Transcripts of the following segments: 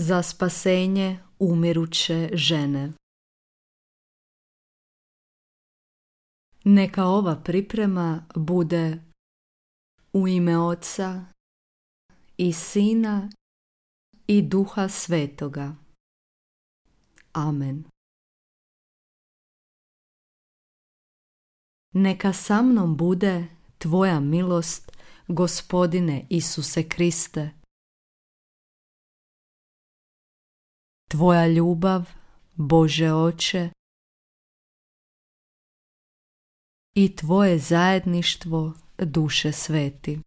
za spasenje umiruće žene. Neka ova priprema bude u ime Oca i Sina i Duha Svetoga. Amen. Neka sa mnom bude Tvoja milost, Gospodine Isuse Kriste, Tvoja ljubav, Bože Oče, i Tvoje zajedništvo duše sveti.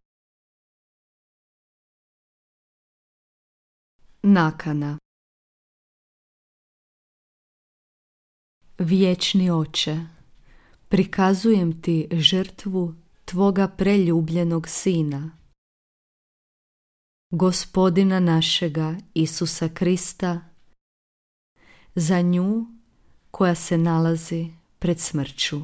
Nakana Vječni oče, prikazujem ti žrtvu Tvoga preljubljenog Sina, Gospodina našega Isusa Krista, za nju koja se nalazi pred smrću.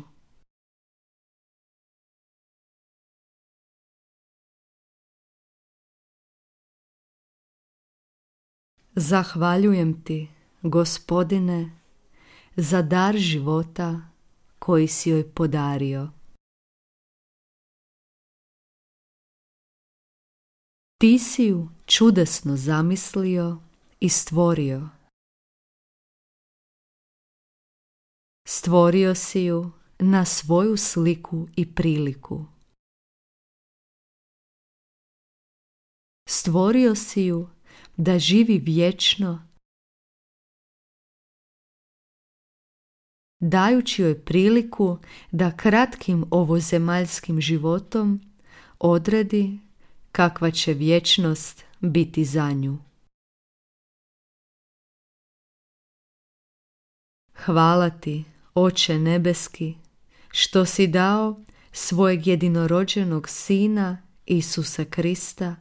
Zahvaljujem ti, gospodine, za dar života koji si joj podario. Ti si ju čudesno zamislio i stvorio. Stvorio si ju na svoju sliku i priliku. Stvorio si ju da živi vječno, dajući joj priliku da kratkim ovozemaljskim životom odredi kakva će vječnost biti za nju. Hvala ti, Oče nebeski, što si dao svojeg jedinorođenog Sina Isusa Krista,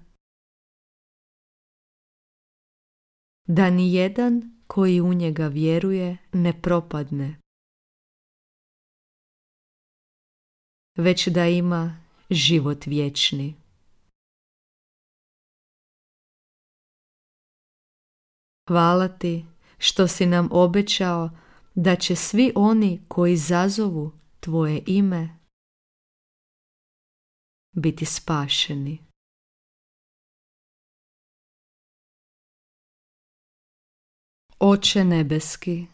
da ni jedan koji u njega vjeruje ne propadne, već da ima život vječni. Hvala ti što si nam obećao da će svi oni koji zazovu tvoje ime biti spašeni. Oče nebeski,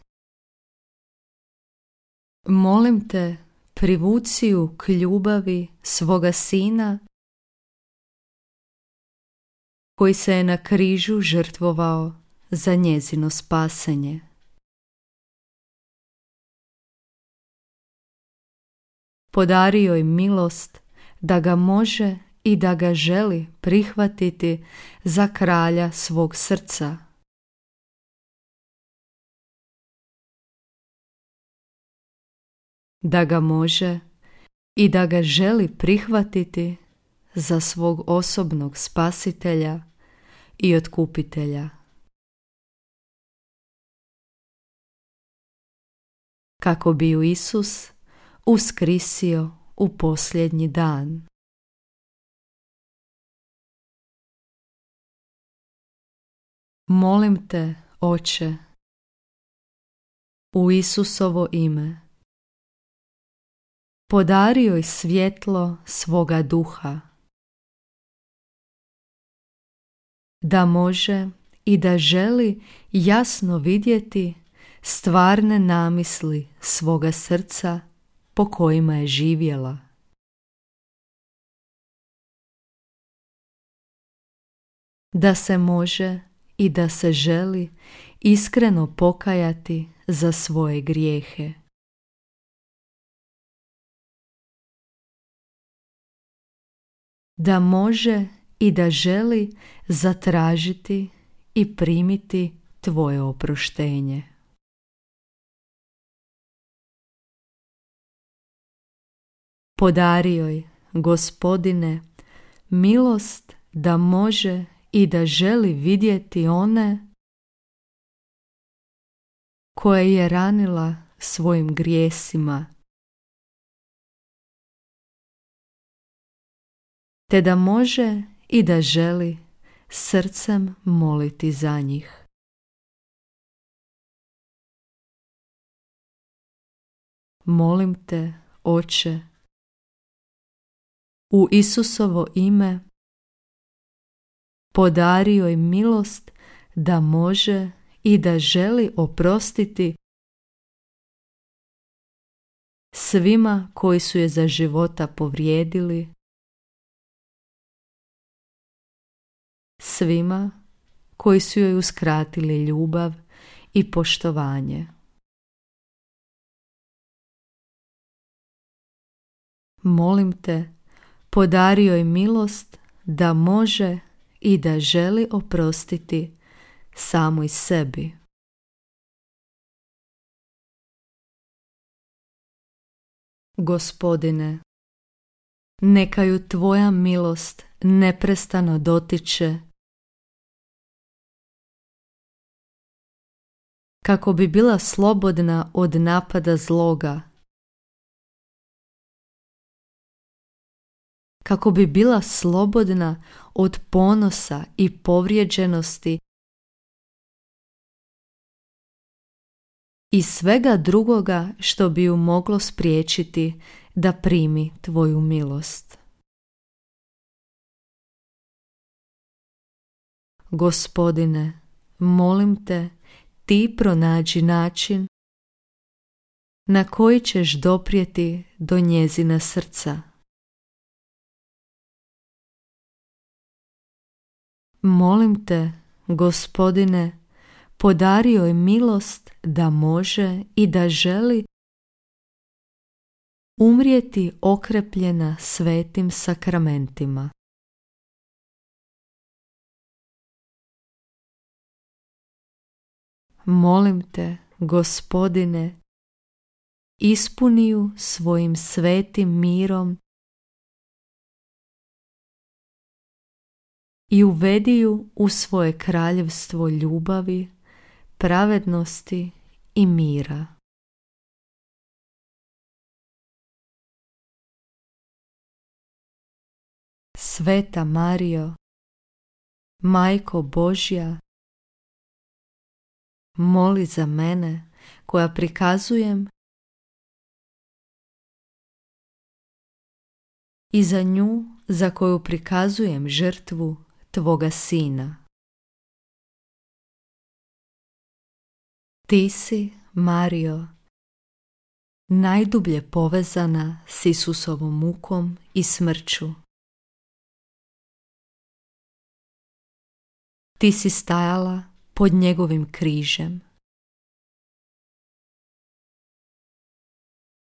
molim te privuciju k ljubavi svoga sina koji se je na križu žrtvovao za njezino spasenje. Podario joj milost da ga može i da ga želi prihvatiti za kralja svog srca. Da ga može i da ga želi prihvatiti za svog osobnog spasitelja i otkupitelja. Kako bi ju Isus uskrisio u posljednji dan. Molim te, Oče, u Isusovo ime, podario joj svjetlo svoga duha, da može i da želi jasno vidjeti stvarne namisli svoga srca po kojima je živjela. Da se može i da se želi iskreno pokajati za svoje grijehe. Da može i da želi zatražiti i primiti tvoje oproštenje. Podario je, gospodine, milost da može i da želi vidjeti one koje je ranila svojim grijesima, te da može i da želi srcem moliti za njih. Molim te, Oče, u Isusovo ime podario je milost da može i da želi oprostiti svima koji su je za života povrijedili, svima koji su joj uskratili ljubav i poštovanje. Molim te, podario je milost da može i da želi oprostiti samoj sebi. Gospodine, neka ju Tvoja milost neprestano dotiče kako bi bila slobodna od napada zloga, kako bi bila slobodna od ponosa i povrijeđenosti i svega drugoga što bi ju moglo spriječiti da primi tvoju milost. Gospodine, molim te, ti pronađi način na koji ćeš doprijeti do njezina srca. Molim te, gospodine, podario je milost da može i da želi umrijeti okrepljena svetim sakramentima. Molim te, gospodine, ispuniju svojim svetim mirom i uvediju u svoje kraljevstvo ljubavi, pravednosti i mira. Sveta Mario, Majko Božja, moli za mene koja prikazujem i za nju za koju prikazujem žrtvu Tvoga Sina. Ti si, Mario, najdublje povezana s Isusovom mukom i smrću. Ti si stajala pod njegovim križem.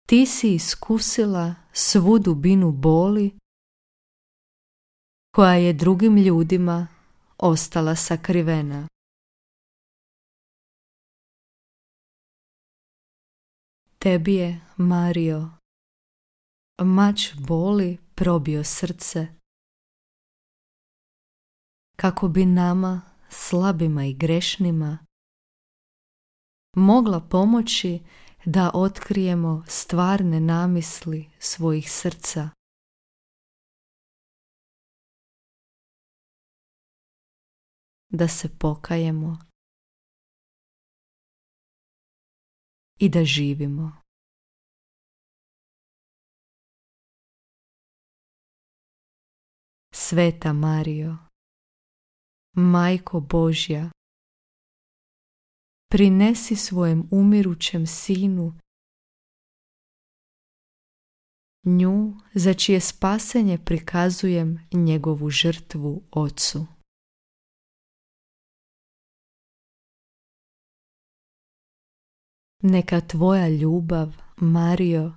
Ti si iskusila svu dubinu boli koja je drugim ljudima ostala sakrivena. Tebi je, Mario, mač boli probio srce, kako bi nama, slabima i grešnima, mogla pomoći da otkrijemo stvarne namisli svojih srca. Da se pokajemo i da živimo. Sveta Mario, Majko Božja, prinesi svojem umirućem sinu nju za čije spasenje prikazujem njegovu žrtvu Ocu. Neka tvoja ljubav, Mario,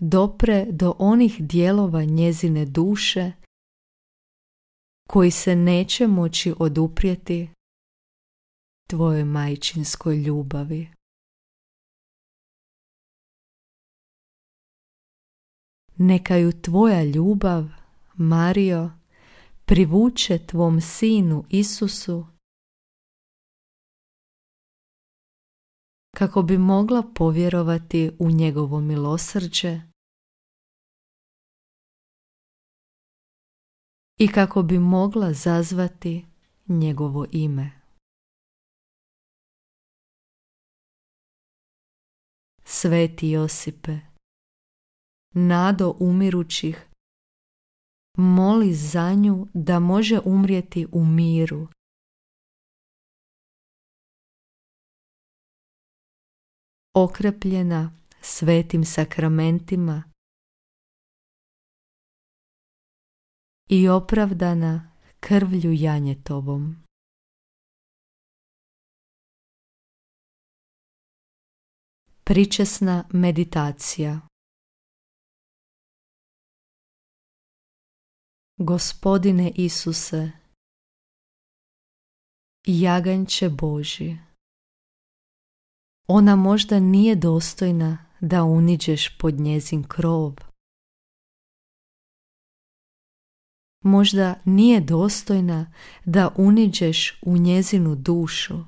dopre do onih dijelova njezine duše koji se neće moći oduprijeti tvojoj majčinskoj ljubavi. Neka ju tvoja ljubav, Mario, privuče tvom sinu Isusu kako bi mogla povjerovati u njegovo milosrđe i kako bi mogla zazvati njegovo ime. sveti Josipe. Nado umirućih, moli za nju da može umrijeti u miru. Okrepljena svetim sakramentima i opravdana krvlju janjetovom. Pričesna meditacija Gospodine Isuse, jaganče Boži, ona možda nije dostojna da uniđeš pod njezin krov. Možda nije dostojna da uniđeš u njezinu dušu.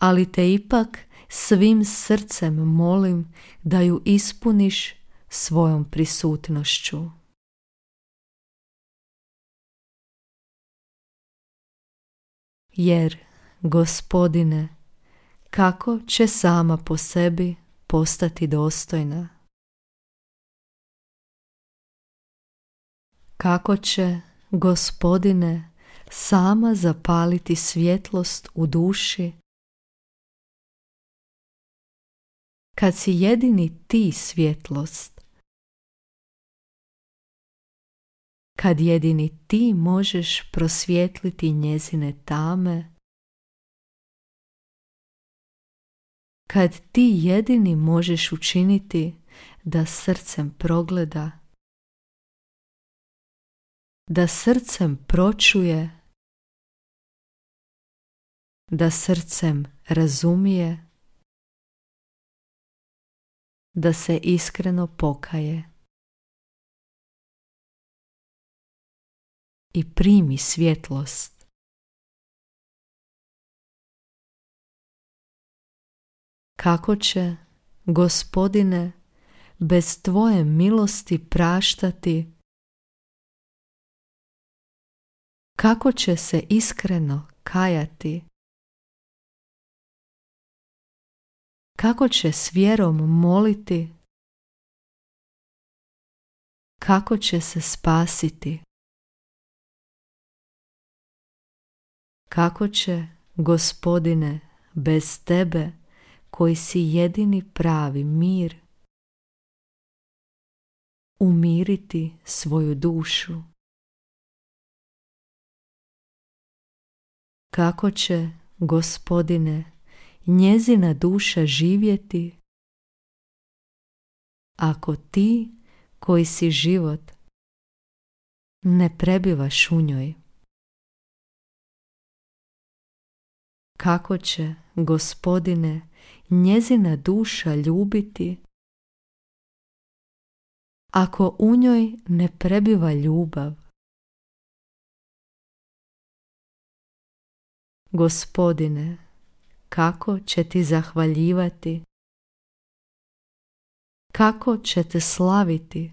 Ali te ipak svim srcem molim da ju ispuniš svojom prisutnošću. Jer, gospodine, kako će sama po sebi postati dostojna? Kako će, gospodine, sama zapaliti svjetlost u duši kad si jedini ti svjetlost kad jedini ti možeš prosvjetliti njezine tame, kad ti jedini možeš učiniti da srcem progleda, da srcem pročuje, da srcem razumije, da se iskreno pokaje. i primi svjetlost. Kako će, gospodine, bez tvoje milosti praštati? Kako će se iskreno kajati? Kako će s vjerom moliti? Kako će se spasiti? Kako će, gospodine, bez tebe, koji si jedini pravi mir, umiriti svoju dušu? Kako će, gospodine, njezina duša živjeti, ako ti, koji si život, ne prebivaš u njoj? kako će, gospodine, njezina duša ljubiti, ako u njoj ne prebiva ljubav. Gospodine, kako će ti zahvaljivati, kako će te slaviti,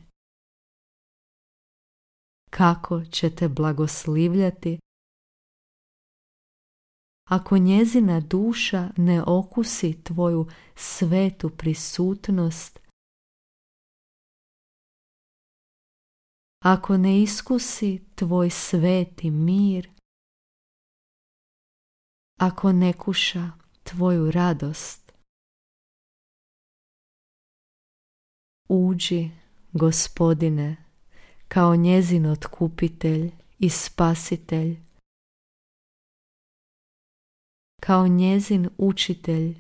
kako će te blagoslivljati, ako njezina duša ne okusi tvoju svetu prisutnost, ako ne iskusi tvoj sveti mir, ako ne kuša tvoju radost, uđi, gospodine, kao njezin otkupitelj i spasitelj, kao njezin učitelj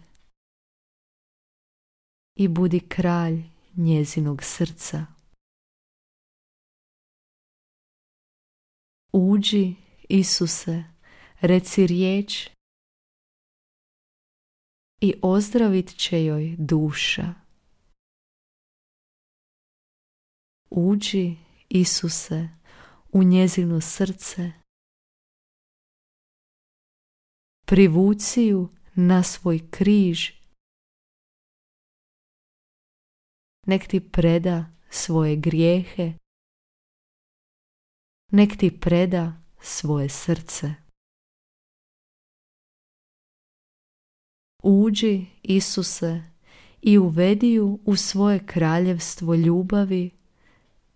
i budi kralj njezinog srca. Uđi, Isuse, reci riječ i ozdravit će joj duša. Uđi, Isuse, u njezino srce privuci ju na svoj križ. Nek ti preda svoje grijehe, nek ti preda svoje srce. Uđi, Isuse, i uvedi ju u svoje kraljevstvo ljubavi,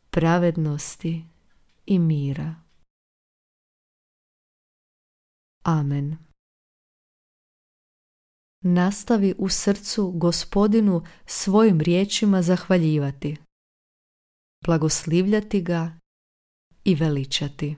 pravednosti i mira. Amen. Nastavi u srcu gospodinu svojim riječima zahvaljivati, blagoslivljati ga i veličati.